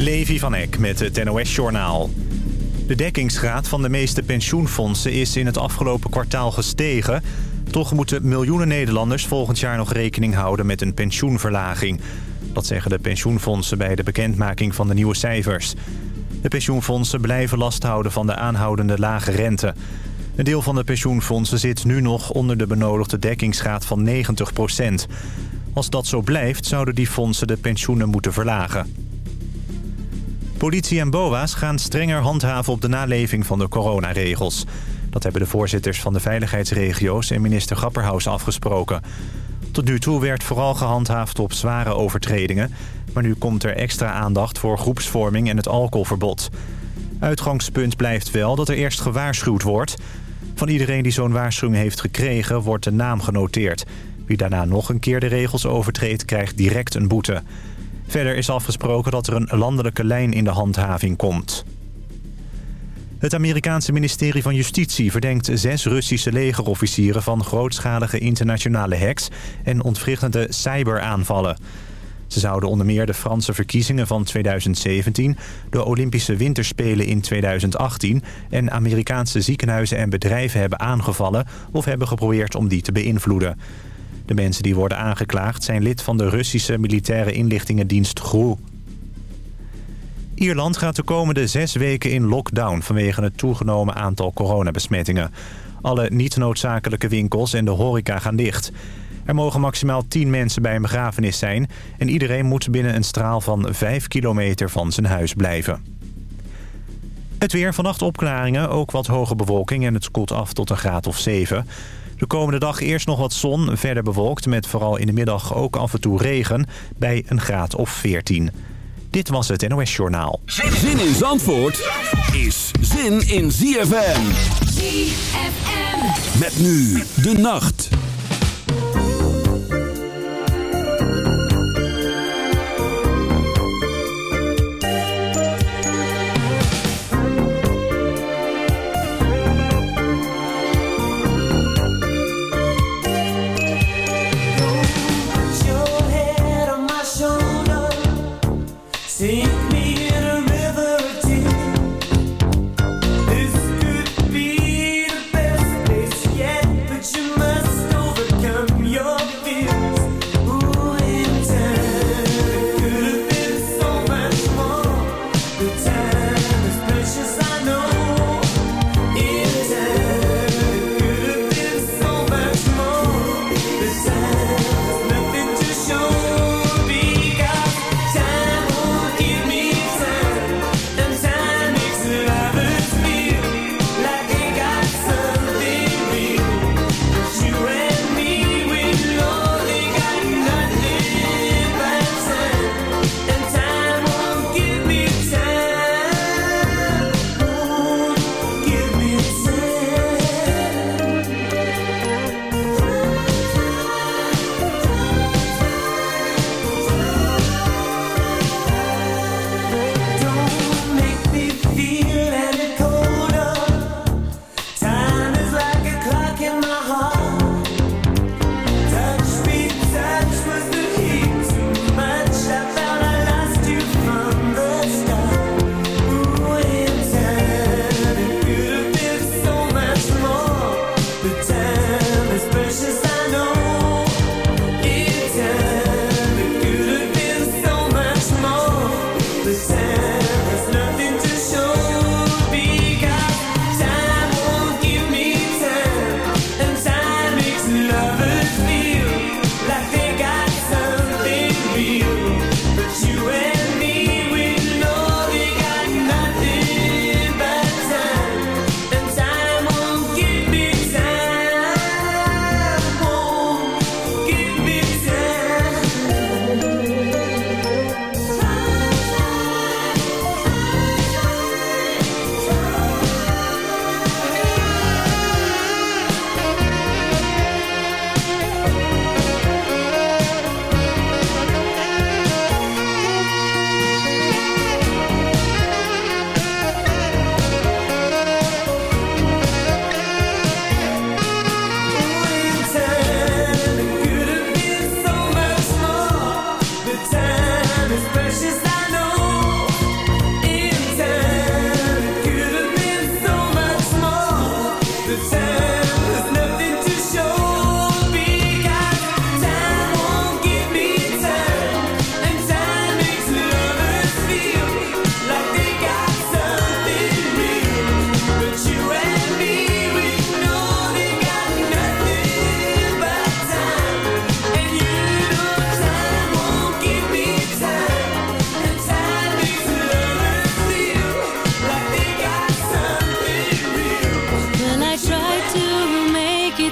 Levi van Eck met het NOS-journaal. De dekkingsgraad van de meeste pensioenfondsen is in het afgelopen kwartaal gestegen. Toch moeten miljoenen Nederlanders volgend jaar nog rekening houden met een pensioenverlaging. Dat zeggen de pensioenfondsen bij de bekendmaking van de nieuwe cijfers. De pensioenfondsen blijven last houden van de aanhoudende lage rente. Een deel van de pensioenfondsen zit nu nog onder de benodigde dekkingsgraad van 90% Als dat zo blijft, zouden die fondsen de pensioenen moeten verlagen. Politie en BOA's gaan strenger handhaven op de naleving van de coronaregels. Dat hebben de voorzitters van de veiligheidsregio's en minister Grapperhaus afgesproken. Tot nu toe werd vooral gehandhaafd op zware overtredingen... maar nu komt er extra aandacht voor groepsvorming en het alcoholverbod. Uitgangspunt blijft wel dat er eerst gewaarschuwd wordt. Van iedereen die zo'n waarschuwing heeft gekregen wordt de naam genoteerd. Wie daarna nog een keer de regels overtreedt krijgt direct een boete... Verder is afgesproken dat er een landelijke lijn in de handhaving komt. Het Amerikaanse ministerie van Justitie verdenkt zes Russische legerofficieren... van grootschalige internationale hacks en ontwrichtende cyberaanvallen. Ze zouden onder meer de Franse verkiezingen van 2017... de Olympische Winterspelen in 2018... en Amerikaanse ziekenhuizen en bedrijven hebben aangevallen... of hebben geprobeerd om die te beïnvloeden. De mensen die worden aangeklaagd zijn lid van de Russische militaire inlichtingendienst GRU. Ierland gaat de komende zes weken in lockdown vanwege het toegenomen aantal coronabesmettingen. Alle niet-noodzakelijke winkels en de horeca gaan dicht. Er mogen maximaal 10 mensen bij een begrafenis zijn... en iedereen moet binnen een straal van 5 kilometer van zijn huis blijven. Het weer, vannacht opklaringen, ook wat hoge bewolking... en het koelt af tot een graad of 7. De komende dag eerst nog wat zon, verder bewolkt... met vooral in de middag ook af en toe regen bij een graad of 14. Dit was het NOS Journaal. Zin in Zandvoort is zin in ZFM. ZFM. Met nu de nacht.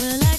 Well,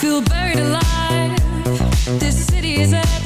Feel buried alive. This city is empty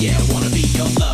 yeah, I wanna be your lover.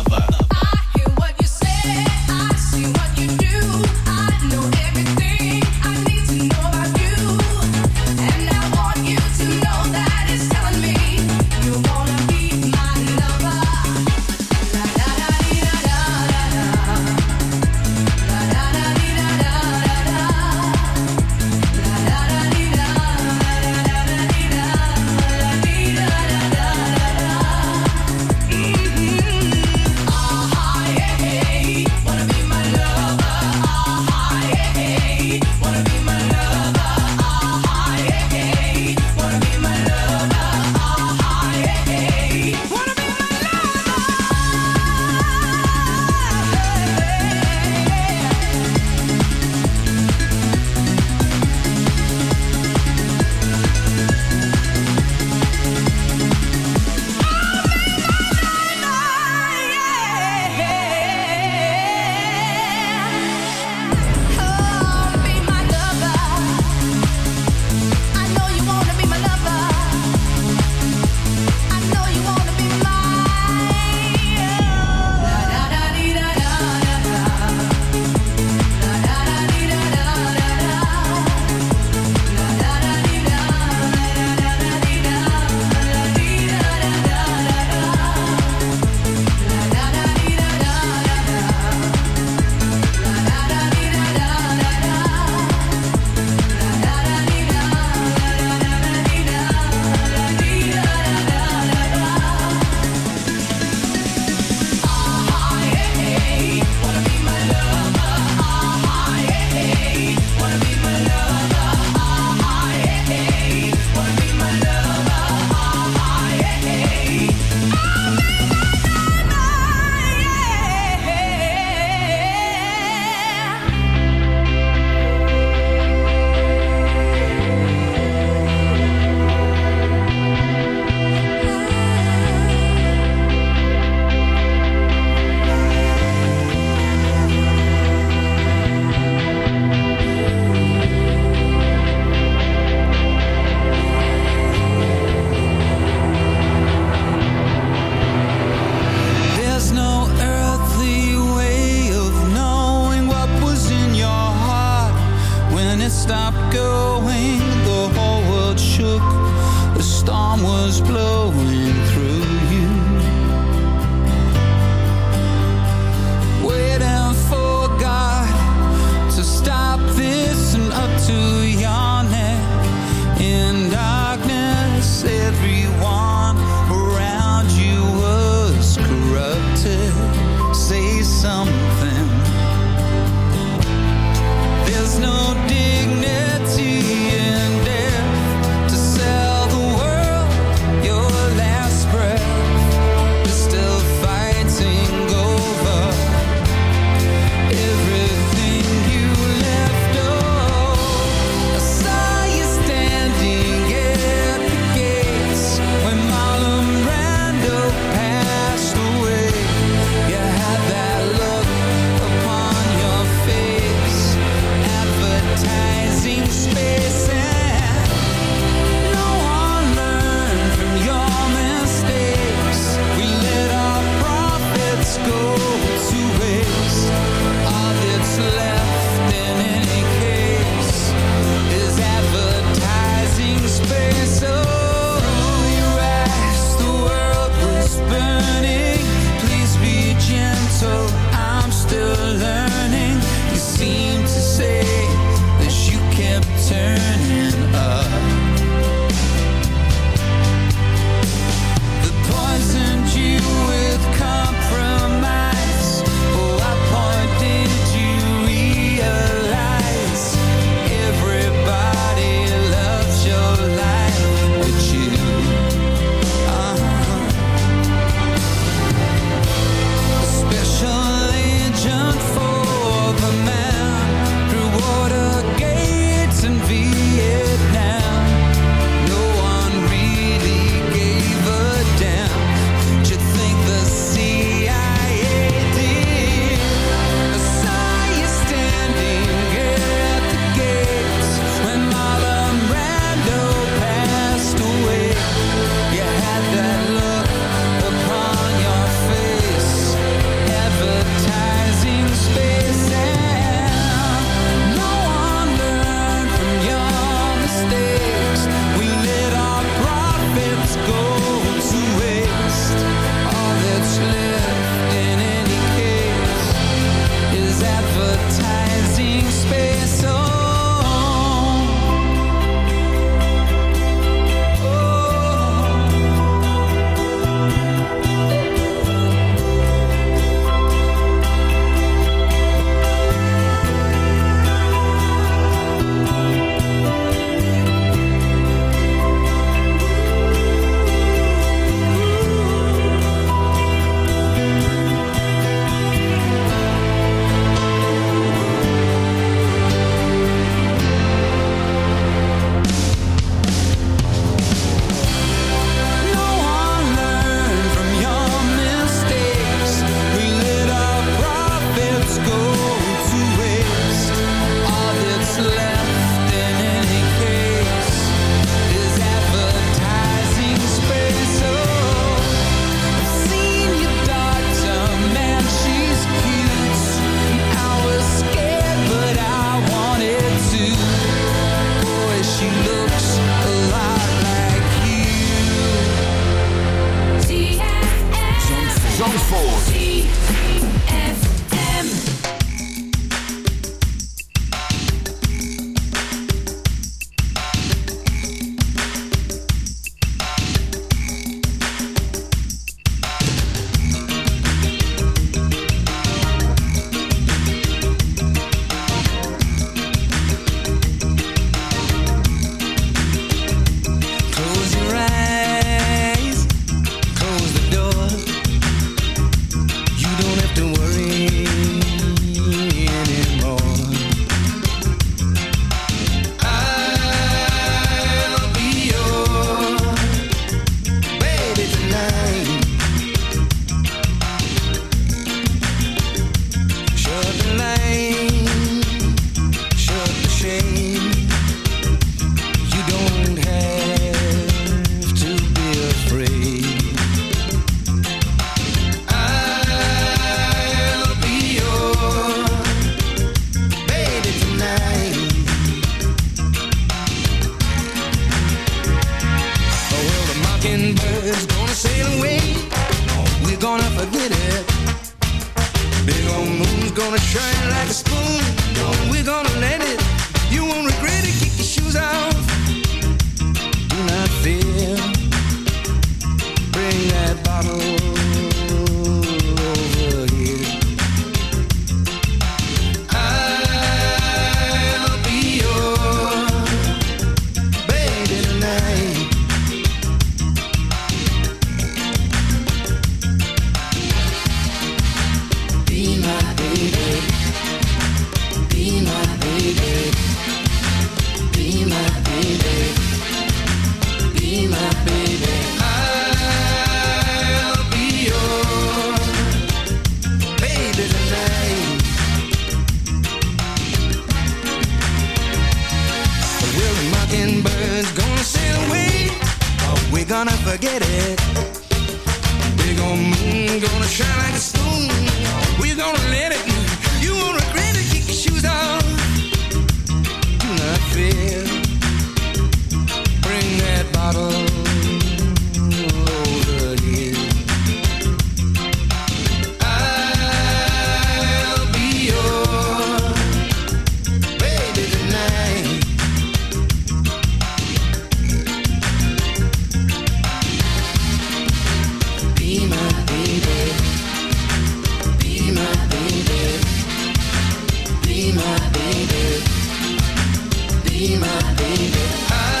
be my baby. I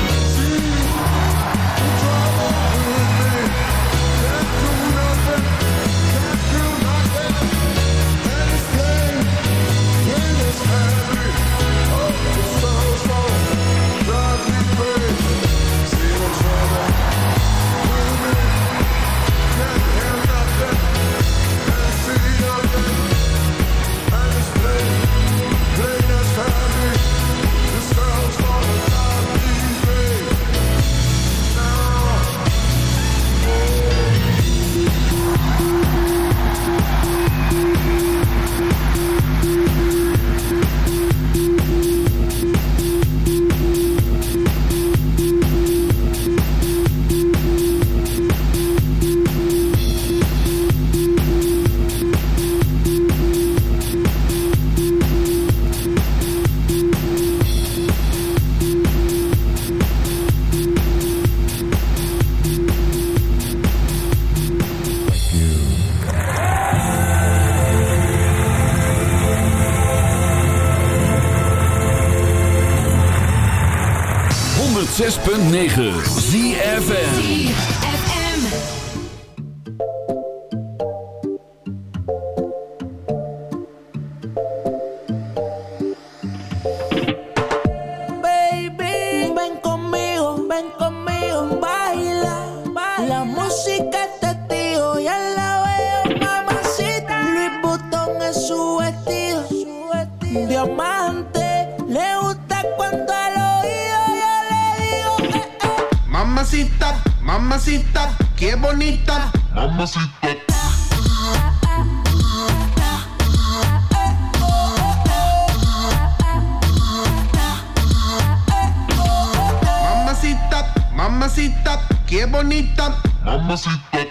su vestido, su vestido. diamante. Le gusta cuando al oído yo le digo eh, eh. Mamacita, mamacita, qué bonita. Mamacita. Mamacita, mamacita, qué bonita. Mamacita.